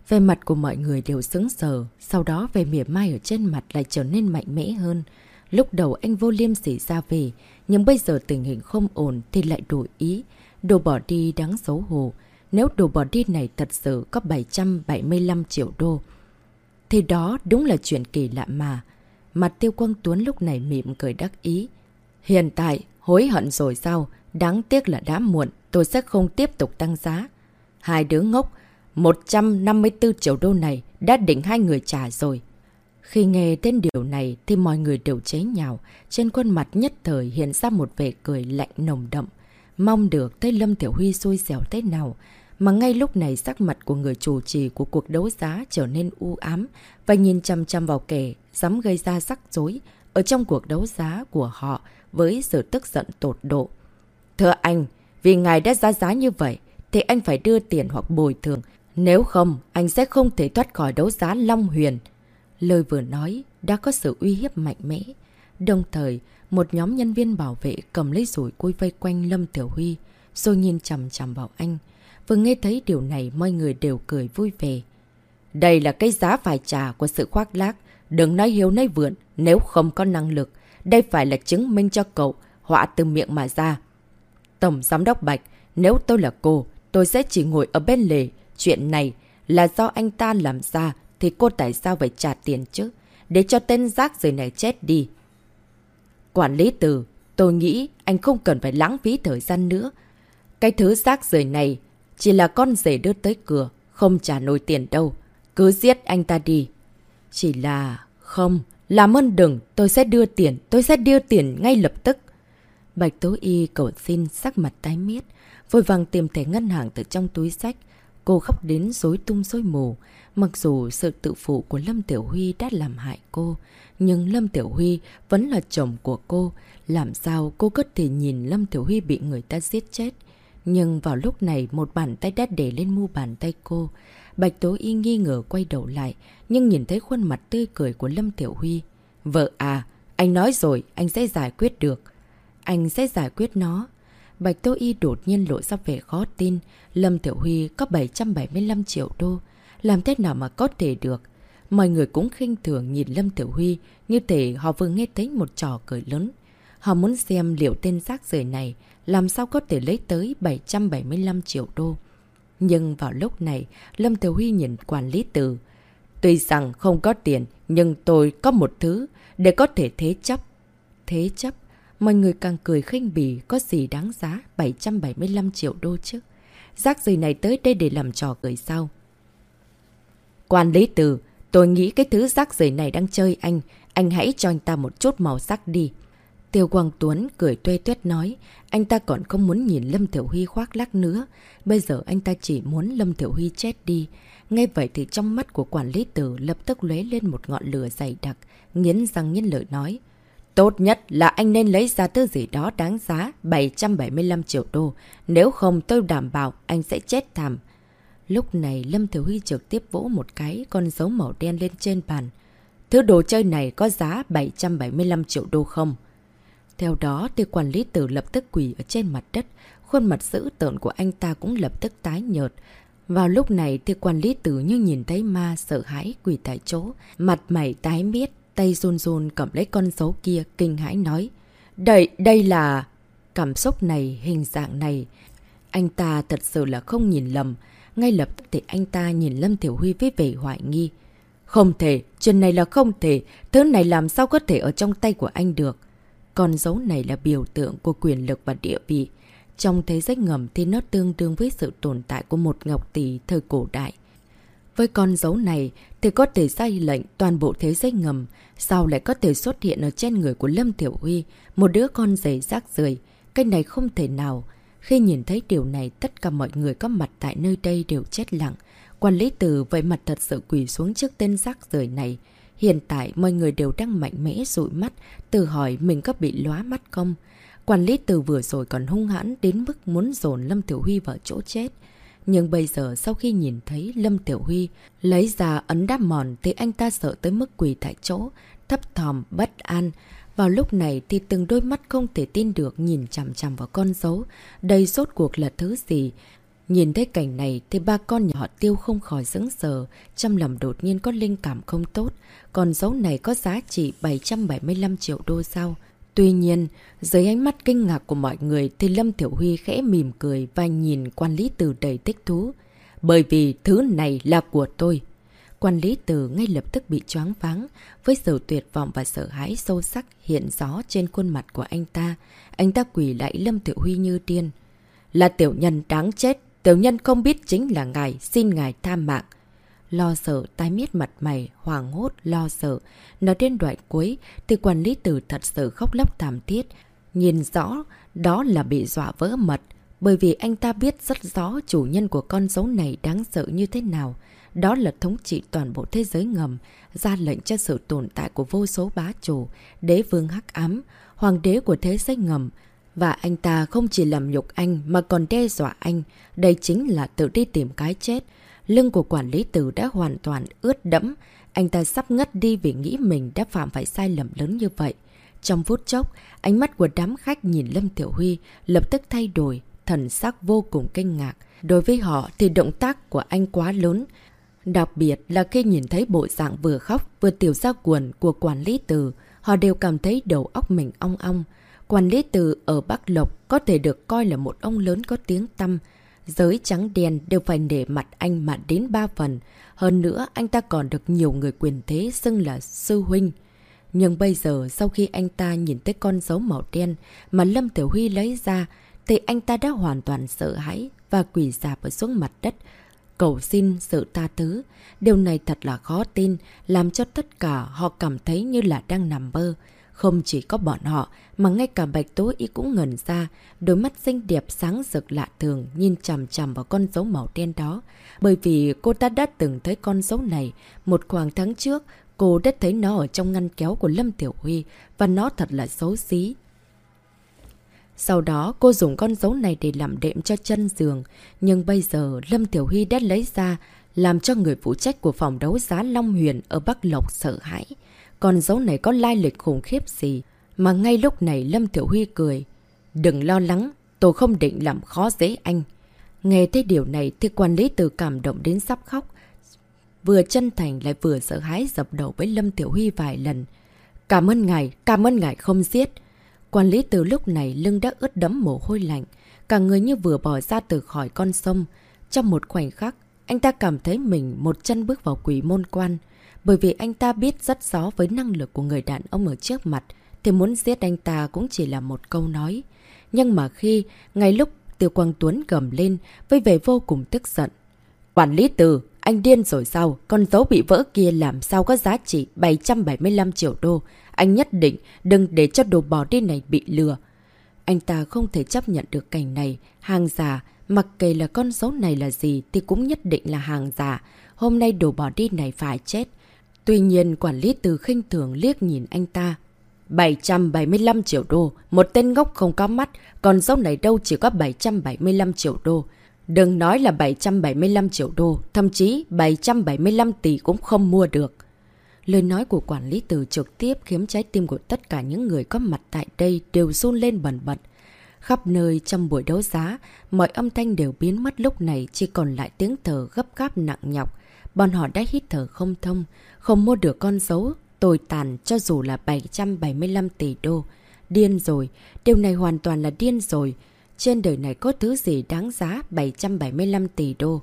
Về mặt của mọi người đều sững sờ, sau đó về mỉa mai ở trên mặt lại trở nên mạnh mẽ hơn. Lúc đầu anh vô liêm sỉ ra về, nhưng bây giờ tình hình không ổn thì lại đổi ý. Đồ bỏ đi đáng xấu hổ. nếu đồ bỏ đi này thật sự có 775 triệu đô. Thì đó đúng là chuyện kỳ lạ mà. Mặt tiêu quang tuấn lúc này mỉm cười đắc ý. Hiện tại, hối hận rồi sao? Đáng tiếc là đã muộn, tôi sẽ không tiếp tục tăng giá. Hai đứa ngốc, 154 triệu đô này đã định hai người trả rồi. Khi nghe tên điều này thì mọi người đều chế nhào, trên khuôn mặt nhất thời hiện ra một vẻ cười lạnh nồng đậm. Mong được thấy Lâm Tiểu Huy xui xẻo thế nào, mà ngay lúc này sắc mặt của người chủ trì của cuộc đấu giá trở nên u ám và nhìn chăm chăm vào kẻ dám gây ra rắc rối ở trong cuộc đấu giá của họ với sự tức giận tột độ. Thưa anh, vì ngài đã giá giá như vậy, thì anh phải đưa tiền hoặc bồi thường. Nếu không, anh sẽ không thể thoát khỏi đấu giá Long Huyền. Lời vừa nói đã có sự uy hiếp mạnh mẽ. Đồng thời, một nhóm nhân viên bảo vệ cầm lấy rủi cui vây quanh Lâm Tiểu Huy, rồi nhìn chầm chầm vào anh. Vừa nghe thấy điều này mọi người đều cười vui vẻ. Đây là cái giá phải trả của sự khoác lác. Đừng nói hiếu nói vượn nếu không có năng lực. Đây phải là chứng minh cho cậu, họa từ miệng mà ra. Tổng Giám đốc Bạch, nếu tôi là cô, tôi sẽ chỉ ngồi ở bên lề. Chuyện này là do anh ta làm ra, thì cô tại sao phải trả tiền chứ? Để cho tên rác rời này chết đi. Quản lý từ, tôi nghĩ anh không cần phải lãng phí thời gian nữa. Cái thứ rác rời này chỉ là con rể đưa tới cửa, không trả nổi tiền đâu. Cứ giết anh ta đi. Chỉ là... Không, làm ơn đừng, tôi sẽ đưa tiền, tôi sẽ đưa tiền ngay lập tức. Bạch Tố Y cầu xin sắc mặt tái miết, vội vàng tìm thẻ ngân hàng từ trong túi sách. Cô khóc đến rối tung rối mù. Mặc dù sự tự phụ của Lâm Tiểu Huy đã làm hại cô, nhưng Lâm Tiểu Huy vẫn là chồng của cô. Làm sao cô có thể nhìn Lâm Tiểu Huy bị người ta giết chết? Nhưng vào lúc này một bàn tay đã để lên mu bàn tay cô. Bạch Tố Y nghi ngờ quay đầu lại, nhưng nhìn thấy khuôn mặt tươi cười của Lâm Tiểu Huy. Vợ à, anh nói rồi, anh sẽ giải quyết được. Anh sẽ giải quyết nó. Bạch Tố Y đột nhiên lộ ra vẻ khó tin. Lâm Tiểu Huy có 775 triệu đô. Làm thế nào mà có thể được? Mọi người cũng khinh thường nhìn Lâm Tiểu Huy như thể họ vừa nghe thấy một trò cười lớn. Họ muốn xem liệu tên rác rời này làm sao có thể lấy tới 775 triệu đô. Nhưng vào lúc này, Lâm Tiểu Huy nhìn quản lý từ. Tuy rằng không có tiền, nhưng tôi có một thứ để có thể thế chấp. Thế chấp? Mọi người càng cười khinh bỉ có gì đáng giá 775 triệu đô chứ. Rác rời này tới đây để làm trò cười sao? Quản lý từ, tôi nghĩ cái thứ rác rời này đang chơi anh. Anh hãy cho anh ta một chút màu sắc đi. Tiêu Quang Tuấn cười tuê tuyết nói, anh ta còn không muốn nhìn Lâm Thiểu Huy khoác lác nữa. Bây giờ anh ta chỉ muốn Lâm Thiểu Huy chết đi. Ngay vậy thì trong mắt của quản lý tử lập tức lóe lên một ngọn lửa dày đặc, nghiến răng nghiến lợi nói. Tốt nhất là anh nên lấy ra thứ gì đó đáng giá 775 triệu đô, nếu không tôi đảm bảo anh sẽ chết thảm. Lúc này Lâm Thiểu Huy trực tiếp vỗ một cái con dấu màu đen lên trên bàn. Thứ đồ chơi này có giá 775 triệu đô không? Theo đó thì quản lý tử lập tức quỳ ở trên mặt đất, khuôn mặt dữ tợn của anh ta cũng lập tức tái nhợt. Vào lúc này thì quản lý tử như nhìn thấy ma sợ hãi quỳ tại chỗ, mặt mày tái miết, tay run run cầm lấy con dấu kia kinh hãi nói. Đây, đây là... Cảm xúc này, hình dạng này, anh ta thật sự là không nhìn lầm. Ngay lập tức thì anh ta nhìn Lâm Tiểu Huy với vẻ hoài nghi. Không thể, chuyện này là không thể, thứ này làm sao có thể ở trong tay của anh được. Con dấu này là biểu tượng của quyền lực và địa vị. Trong thế giới ngầm thì nó tương đương với sự tồn tại của một ngọc tỷ thời cổ đại. Với con dấu này thì có thể sai lệnh toàn bộ thế giới ngầm, sao lại có thể xuất hiện ở trên người của Lâm Tiểu Huy, một đứa con giày rác rời. Cái này không thể nào. Khi nhìn thấy điều này, tất cả mọi người có mặt tại nơi đây đều chết lặng. Quản lý từ vậy mặt thật sự quỳ xuống trước tên rác rời này. Hiện tại mọi người đều đang mạnh mẽ rụi mắt, tự hỏi mình có bị lóa mắt không? Quản lý từ vừa rồi còn hung hãn đến mức muốn dồn Lâm Tiểu Huy vào chỗ chết. Nhưng bây giờ sau khi nhìn thấy Lâm Tiểu Huy lấy ra ấn đáp mòn thì anh ta sợ tới mức quỳ tại chỗ, thấp thòm, bất an. Vào lúc này thì từng đôi mắt không thể tin được nhìn chằm chằm vào con dấu. Đây sốt cuộc là thứ gì? Nhìn thấy cảnh này thì ba con nhỏ tiêu không khỏi dững sờ, trong lòng đột nhiên có linh cảm không tốt. Còn dấu này có giá trị 775 triệu đô sao? Tuy nhiên, dưới ánh mắt kinh ngạc của mọi người thì Lâm Tiểu Huy khẽ mỉm cười và nhìn quan lý từ đầy thích thú. Bởi vì thứ này là của tôi. Quan lý từ ngay lập tức bị choáng váng với sự tuyệt vọng và sợ hãi sâu sắc hiện rõ trên khuôn mặt của anh ta. Anh ta quỷ lại Lâm Tiểu Huy như điên. Là tiểu nhân đáng chết. Tiểu nhân không biết chính là ngài, xin ngài tha mạng. Lo sợ, tái miết mặt mày, hoàng hốt, lo sợ. Nói đến đoạn cuối, thì quản lý tử thật sự khóc lóc thảm thiết. Nhìn rõ, đó là bị dọa vỡ mật. Bởi vì anh ta biết rất rõ chủ nhân của con dấu này đáng sợ như thế nào. Đó là thống trị toàn bộ thế giới ngầm, ra lệnh cho sự tồn tại của vô số bá chủ, đế vương hắc ám, hoàng đế của thế giới ngầm. Và anh ta không chỉ làm nhục anh mà còn đe dọa anh. Đây chính là tự đi tìm cái chết. Lưng của quản lý tử đã hoàn toàn ướt đẫm. Anh ta sắp ngất đi vì nghĩ mình đã phạm phải sai lầm lớn như vậy. Trong phút chốc, ánh mắt của đám khách nhìn Lâm Tiểu Huy lập tức thay đổi, thần sắc vô cùng kinh ngạc. Đối với họ thì động tác của anh quá lớn. Đặc biệt là khi nhìn thấy bộ dạng vừa khóc vừa tiểu ra quần của quản lý tử, họ đều cảm thấy đầu óc mình ong ong. Quản lý tử ở Bắc Lộc có thể được coi là một ông lớn có tiếng tăm, Giới trắng đen đều phải nể mặt anh mà đến ba phần. Hơn nữa, anh ta còn được nhiều người quyền thế xưng là sư huynh. Nhưng bây giờ, sau khi anh ta nhìn thấy con dấu màu đen mà Lâm Tiểu Huy lấy ra, thì anh ta đã hoàn toàn sợ hãi và quỷ dạp ở xuống mặt đất, cầu xin sự ta tứ. Điều này thật là khó tin, làm cho tất cả họ cảm thấy như là đang nằm mơ. Không chỉ có bọn họ, mà ngay cả Bạch Tố Y cũng ngẩn ra, đôi mắt xinh đẹp sáng rực lạ thường nhìn chằm chằm vào con dấu màu đen đó. Bởi vì cô ta đã từng thấy con dấu này một khoảng tháng trước, cô đã thấy nó ở trong ngăn kéo của Lâm Tiểu Huy và nó thật là xấu xí. Sau đó cô dùng con dấu này để làm đệm cho chân giường, nhưng bây giờ Lâm Tiểu Huy đã lấy ra làm cho người phụ trách của phòng đấu giá Long Huyền ở Bắc Lộc sợ hãi. Con dấu này có lai lịch khủng khiếp gì? Mà ngay lúc này Lâm Tiểu Huy cười. Đừng lo lắng, tôi không định làm khó dễ anh. Nghe thấy điều này thì quản lý từ cảm động đến sắp khóc. Vừa chân thành lại vừa sợ hãi dập đầu với Lâm Tiểu Huy vài lần. Cảm ơn ngài, cảm ơn ngài không giết. Quản lý từ lúc này lưng đã ướt đấm mồ hôi lạnh. Cả người như vừa bỏ ra từ khỏi con sông. Trong một khoảnh khắc, anh ta cảm thấy mình một chân bước vào quỷ môn quan. Bởi vì anh ta biết rất rõ với năng lực của người đàn ông ở trước mặt, thì muốn giết anh ta cũng chỉ là một câu nói. Nhưng mà khi, ngay lúc Tiêu Quang Tuấn gầm lên, với vẻ vô cùng tức giận. Quản lý từ, anh điên rồi sao? Con dấu bị vỡ kia làm sao có giá trị 775 triệu đô? Anh nhất định đừng để cho đồ bò đi này bị lừa. Anh ta không thể chấp nhận được cảnh này. Hàng giả, mặc kệ là con dấu này là gì thì cũng nhất định là hàng giả. Hôm nay đồ bò đi này phải chết. Tuy nhiên quản lý từ khinh thường liếc nhìn anh ta. 775 triệu đô, một tên ngốc không có mắt, còn dấu này đâu chỉ có 775 triệu đô. Đừng nói là 775 triệu đô, thậm chí 775 tỷ cũng không mua được. Lời nói của quản lý từ trực tiếp khiến trái tim của tất cả những người có mặt tại đây đều run lên bẩn bật. Khắp nơi trong buổi đấu giá, mọi âm thanh đều biến mất lúc này chỉ còn lại tiếng thở gấp gáp nặng nhọc. Bọn họ đã hít thở không thông, không mua được con dấu, tồi tàn cho dù là 775 tỷ đô. Điên rồi, điều này hoàn toàn là điên rồi. Trên đời này có thứ gì đáng giá 775 tỷ đô.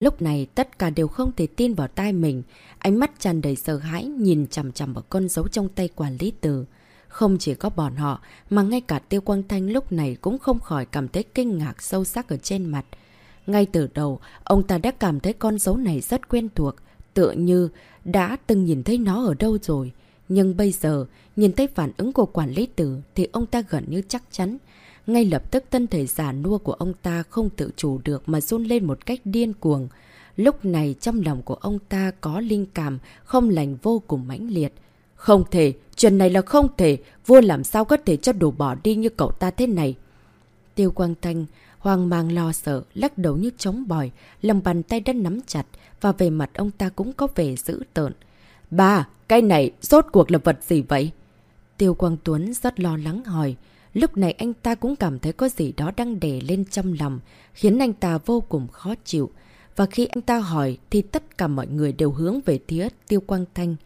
Lúc này tất cả đều không thể tin vào tai mình, ánh mắt tràn đầy sợ hãi nhìn chằm chằm vào con dấu trong tay quản lý tử. Không chỉ có bọn họ, mà ngay cả Tiêu Quang Thanh lúc này cũng không khỏi cảm thấy kinh ngạc sâu sắc ở trên mặt. Ngay từ đầu, ông ta đã cảm thấy con dấu này rất quen thuộc, tựa như đã từng nhìn thấy nó ở đâu rồi. Nhưng bây giờ, nhìn thấy phản ứng của quản lý tử thì ông ta gần như chắc chắn. Ngay lập tức thân thể giả nua của ông ta không tự chủ được mà run lên một cách điên cuồng. Lúc này trong lòng của ông ta có linh cảm không lành vô cùng mãnh liệt. Không thể, chuyện này là không thể, vua làm sao có thể cho đồ bỏ đi như cậu ta thế này. Tiêu Quang Thanh hoang mang lo sợ, lắc đầu như trống bòi, lòng bàn tay đã nắm chặt và về mặt ông ta cũng có vẻ dữ tợn. Ba, cái này rốt cuộc là vật gì vậy? Tiêu Quang Tuấn rất lo lắng hỏi. Lúc này anh ta cũng cảm thấy có gì đó đang đè lên trong lòng, khiến anh ta vô cùng khó chịu. Và khi anh ta hỏi thì tất cả mọi người đều hướng về phía Tiêu Quang Thanh.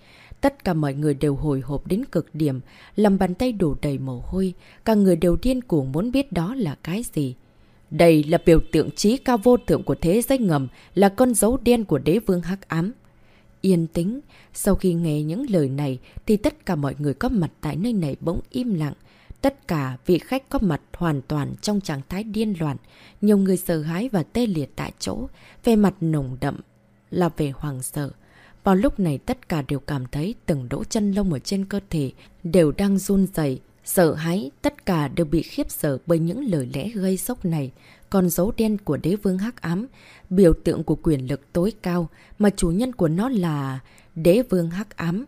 Tất cả mọi người đều hồi hộp đến cực điểm, lòng bàn tay đổ đầy mồ hôi, cả người đều điên cuồng muốn biết đó là cái gì. Đây là biểu tượng trí cao vô thượng của thế giới ngầm, là con dấu đen của đế vương hắc ám. Yên tĩnh, sau khi nghe những lời này thì tất cả mọi người có mặt tại nơi này bỗng im lặng. Tất cả vị khách có mặt hoàn toàn trong trạng thái điên loạn, nhiều người sợ hãi và tê liệt tại chỗ, về mặt nồng đậm là về hoàng sợ. Vào lúc này tất cả đều cảm thấy từng đỗ chân lông ở trên cơ thể đều đang run dày, sợ hãi, tất cả đều bị khiếp sợ bởi những lời lẽ gây sốc này. Còn dấu đen của đế vương hắc ám, biểu tượng của quyền lực tối cao, mà chủ nhân của nó là đế vương hắc ám.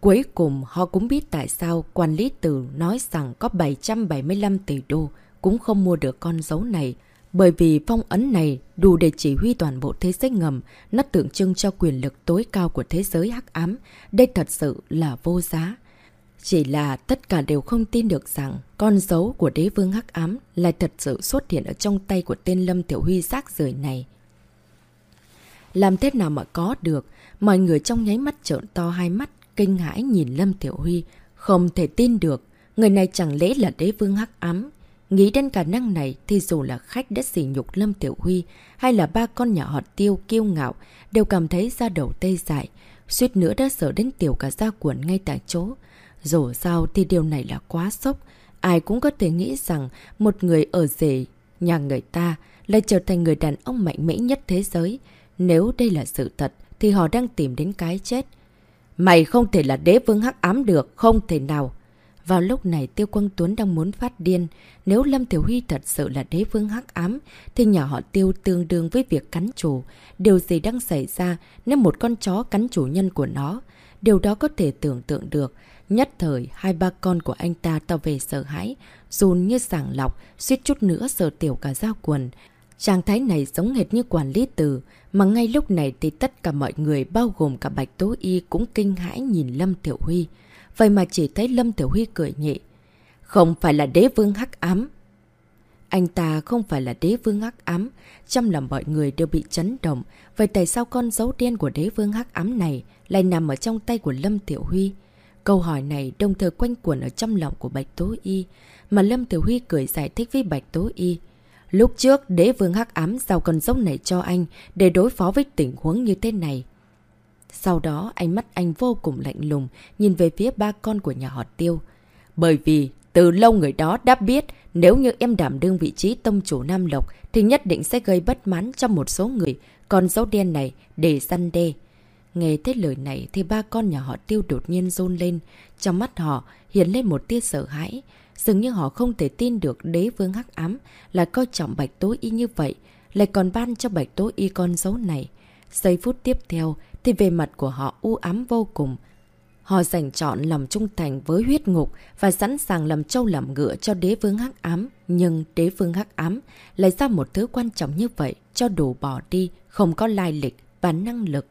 Cuối cùng họ cũng biết tại sao quản lý tử nói rằng có 775 tỷ đô cũng không mua được con dấu này. Bởi vì phong ấn này đủ để chỉ huy toàn bộ thế giới ngầm, nó tượng trưng cho quyền lực tối cao của thế giới hắc ám. Đây thật sự là vô giá. Chỉ là tất cả đều không tin được rằng con dấu của đế vương hắc ám lại thật sự xuất hiện ở trong tay của tên Lâm Tiểu Huy rác rời này. Làm thế nào mà có được, mọi người trong nháy mắt trợn to hai mắt, kinh hãi nhìn Lâm Tiểu Huy, không thể tin được, người này chẳng lẽ là đế vương hắc ám. Nghĩ đến khả năng này thì dù là khách đã xỉ nhục Lâm Tiểu Huy hay là ba con nhỏ họ tiêu kiêu ngạo đều cảm thấy da đầu tê dại, suýt nữa đã sợ đến tiểu cả da cuộn ngay tại chỗ. Dù sao thì điều này là quá sốc. Ai cũng có thể nghĩ rằng một người ở rể nhà người ta lại trở thành người đàn ông mạnh mẽ nhất thế giới. Nếu đây là sự thật thì họ đang tìm đến cái chết. Mày không thể là đế vương hắc ám được, không thể nào. Vào lúc này Tiêu Quang Tuấn đang muốn phát điên. Nếu Lâm Tiểu Huy thật sự là đế vương hắc ám, thì nhà họ Tiêu tương đương với việc cắn chủ. Điều gì đang xảy ra nếu một con chó cắn chủ nhân của nó? Điều đó có thể tưởng tượng được. Nhất thời, hai ba con của anh ta tỏ về sợ hãi, run như sảng lọc, suýt chút nữa sợ tiểu cả dao quần. Trạng thái này giống hệt như quản lý từ, mà ngay lúc này thì tất cả mọi người bao gồm cả Bạch Tố Y cũng kinh hãi nhìn Lâm Tiểu Huy. Vậy mà chỉ thấy Lâm Tiểu Huy cười nhị. Không phải là đế vương hắc ám. Anh ta không phải là đế vương hắc ám, trong lòng mọi người đều bị chấn động. Vậy tại sao con dấu đen của đế vương hắc ám này lại nằm ở trong tay của Lâm Tiểu Huy? Câu hỏi này đồng thời quanh quẩn ở trong lòng của Bạch Tố Y, mà Lâm Tiểu Huy cười giải thích với Bạch Tố Y. Lúc trước, đế vương hắc ám giao con dốc này cho anh để đối phó với tình huống như thế này. Sau đó, ánh mắt anh vô cùng lạnh lùng, nhìn về phía ba con của nhà họ Tiêu. Bởi vì, từ lâu người đó đã biết, nếu như em đảm đương vị trí tông chủ Nam Lộc, thì nhất định sẽ gây bất mãn cho một số người, còn dấu đen này để săn đe. Nghe thấy lời này thì ba con nhà họ Tiêu đột nhiên rôn lên, trong mắt họ hiện lên một tia sợ hãi. Dường như họ không thể tin được đế vương hắc ám là coi trọng bạch tố y như vậy, lại còn ban cho bạch tố y con dấu này. Giây phút tiếp theo, thì về mặt của họ u ám vô cùng. Họ dành chọn lòng trung thành với huyết ngục và sẵn sàng làm trâu làm ngựa cho đế vương hắc ám. Nhưng đế vương hắc ám lại ra một thứ quan trọng như vậy cho đủ bỏ đi, không có lai lịch và năng lực.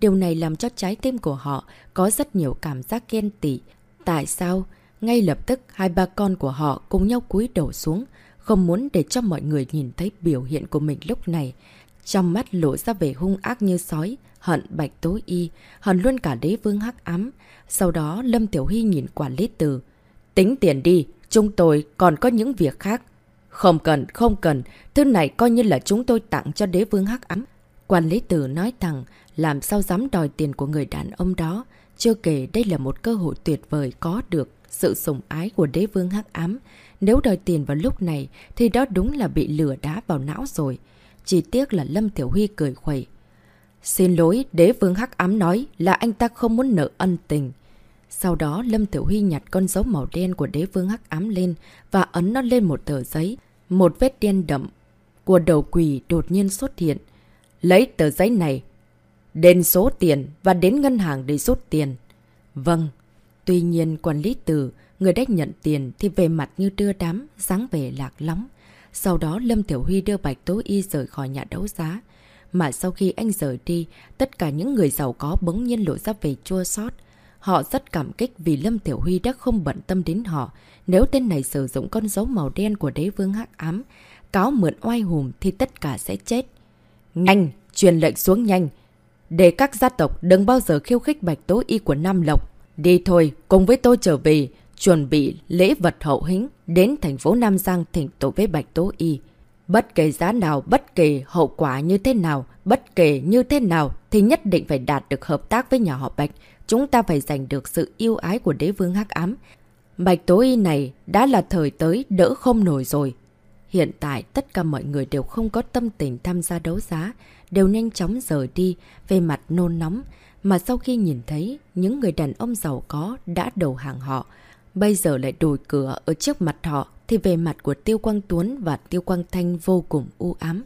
Điều này làm cho trái tim của họ có rất nhiều cảm giác ghen tị. Tại sao? Ngay lập tức hai ba con của họ cùng nhau cúi đầu xuống, không muốn để cho mọi người nhìn thấy biểu hiện của mình lúc này. Trong mắt lộ ra vẻ hung ác như sói, hận bạch tối y, hận luôn cả đế vương hắc ám. Sau đó Lâm Tiểu Hy nhìn quản lý từ. Tính tiền đi, chúng tôi còn có những việc khác. Không cần, không cần, thứ này coi như là chúng tôi tặng cho đế vương hắc ám. Quản lý tử nói thẳng, làm sao dám đòi tiền của người đàn ông đó. Chưa kể đây là một cơ hội tuyệt vời có được sự sủng ái của đế vương hắc ám. Nếu đòi tiền vào lúc này thì đó đúng là bị lửa đá vào não rồi. Chỉ tiếc là Lâm Tiểu Huy cười khuẩy. Xin lỗi, đế vương hắc ám nói là anh ta không muốn nợ ân tình. Sau đó Lâm Tiểu Huy nhặt con dấu màu đen của đế vương hắc ám lên và ấn nó lên một tờ giấy. Một vết đen đậm của đầu quỷ đột nhiên xuất hiện. Lấy tờ giấy này, đến số tiền và đến ngân hàng để rút tiền. Vâng, tuy nhiên quản lý tử, người đã nhận tiền thì về mặt như đưa đám, dáng về lạc lóng. Sau đó Lâm Tiểu Huy đưa Bạch Tố Y rời khỏi nhà đấu giá. Mà sau khi anh rời đi, tất cả những người giàu có bỗng nhiên lộ ra về chua sót. Họ rất cảm kích vì Lâm Tiểu Huy đã không bận tâm đến họ. Nếu tên này sử dụng con dấu màu đen của đế vương hắc ám, cáo mượn oai hùm thì tất cả sẽ chết. Nhanh! Truyền lệnh xuống nhanh! Để các gia tộc đừng bao giờ khiêu khích bạch tố y của Nam Lộc. Đi thôi, cùng với tôi trở về, chuẩn bị lễ vật hậu hĩnh đến thành phố Nam Giang thỉnh tổ với bạch tố y. Bất kể giá nào, bất kể hậu quả như thế nào, bất kể như thế nào thì nhất định phải đạt được hợp tác với nhà họ Bạch. Chúng ta phải giành được sự yêu ái của đế vương hắc ám. Bạch Tố Y này đã là thời tới đỡ không nổi rồi. Hiện tại tất cả mọi người đều không có tâm tình tham gia đấu giá, đều nhanh chóng rời đi về mặt nôn nóng. Mà sau khi nhìn thấy những người đàn ông giàu có đã đầu hàng họ, bây giờ lại đồi cửa ở trước mặt họ thì về mặt của Tiêu Quang Tuấn và Tiêu Quang Thanh vô cùng u ám.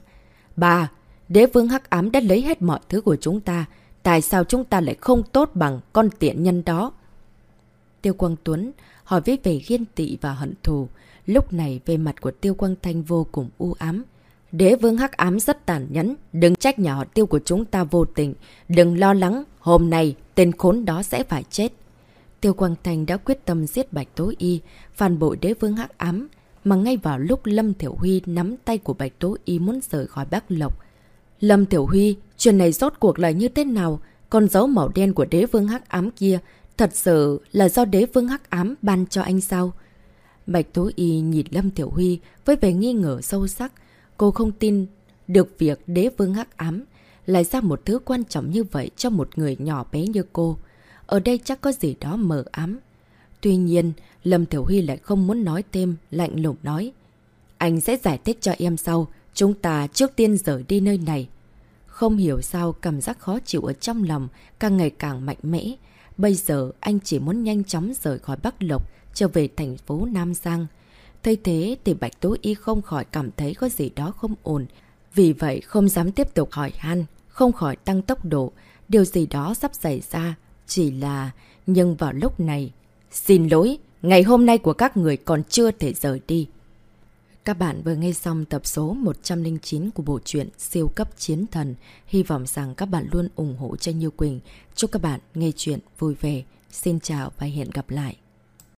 Bà, đế vương hắc ám đã lấy hết mọi thứ của chúng ta. Tại sao chúng ta lại không tốt bằng con tiện nhân đó? Tiêu Quang Tuấn hỏi với về ghiên tị và hận thù. Lúc này về mặt của Tiêu Quang Thanh vô cùng u ám. Đế vương hắc ám rất tàn nhẫn, đừng trách nhà họ tiêu của chúng ta vô tình, đừng lo lắng, hôm nay tên khốn đó sẽ phải chết. Tiêu Quang Thành đã quyết tâm giết Bạch Tố Y, phản bội đế vương hắc ám, mà ngay vào lúc Lâm Thiểu Huy nắm tay của Bạch Tố Y muốn rời khỏi Bắc Lộc. Lâm Thiểu Huy, chuyện này rốt cuộc là như thế nào? Con dấu màu đen của đế vương hắc ám kia, thật sự là do đế vương hắc ám ban cho anh sao? Bạch Tố Y nhìn Lâm Thiểu Huy với vẻ nghi ngờ sâu sắc. Cô không tin được việc đế vương hắc ám lại ra một thứ quan trọng như vậy cho một người nhỏ bé như cô. Ở đây chắc có gì đó mờ ám. Tuy nhiên, Lâm Thiểu Huy lại không muốn nói thêm, lạnh lùng nói. Anh sẽ giải thích cho em sau, chúng ta trước tiên rời đi nơi này. Không hiểu sao cảm giác khó chịu ở trong lòng càng ngày càng mạnh mẽ. Bây giờ anh chỉ muốn nhanh chóng rời khỏi Bắc Lộc, trở về thành phố Nam Giang. Thấy thế thì Bạch Tố Y không khỏi cảm thấy có gì đó không ổn. Vì vậy không dám tiếp tục hỏi han, không khỏi tăng tốc độ. Điều gì đó sắp xảy ra, chỉ là... Nhưng vào lúc này... Xin lỗi, ngày hôm nay của các người còn chưa thể rời đi. Các bạn vừa nghe xong tập số 109 của bộ truyện Siêu cấp chiến thần. Hy vọng rằng các bạn luôn ủng hộ cho Như Quỳnh. Chúc các bạn nghe chuyện vui vẻ. Xin chào và hẹn gặp lại.